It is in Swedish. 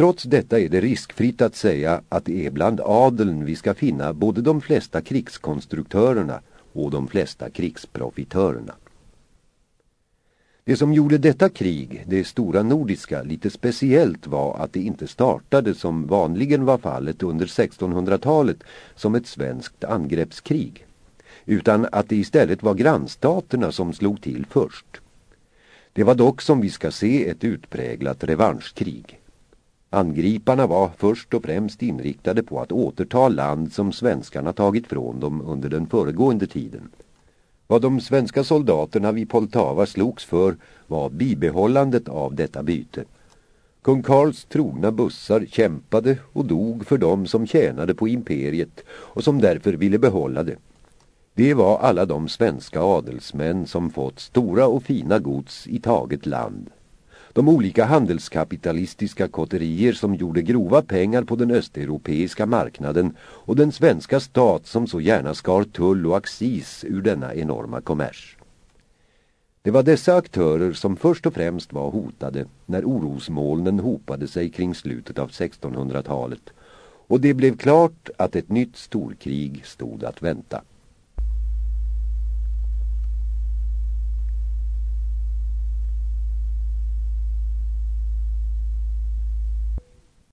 Trots detta är det riskfritt att säga att det är bland adeln vi ska finna både de flesta krigskonstruktörerna och de flesta krigsprofitörerna. Det som gjorde detta krig, det stora nordiska, lite speciellt var att det inte startade som vanligen var fallet under 1600-talet som ett svenskt angreppskrig. Utan att det istället var grannstaterna som slog till först. Det var dock som vi ska se ett utpräglat revanschkrig. Angriparna var först och främst inriktade på att återta land som svenskarna tagit från dem under den föregående tiden. Vad de svenska soldaterna vid Poltava slogs för var bibehållandet av detta byte. Kung Karls trogna bussar kämpade och dog för dem som tjänade på imperiet och som därför ville behålla det. Det var alla de svenska adelsmän som fått stora och fina gods i taget land. De olika handelskapitalistiska kotterier som gjorde grova pengar på den östeuropeiska marknaden och den svenska stat som så gärna skar tull och axis ur denna enorma kommers. Det var dessa aktörer som först och främst var hotade när orosmolnen hopade sig kring slutet av 1600-talet och det blev klart att ett nytt storkrig stod att vänta.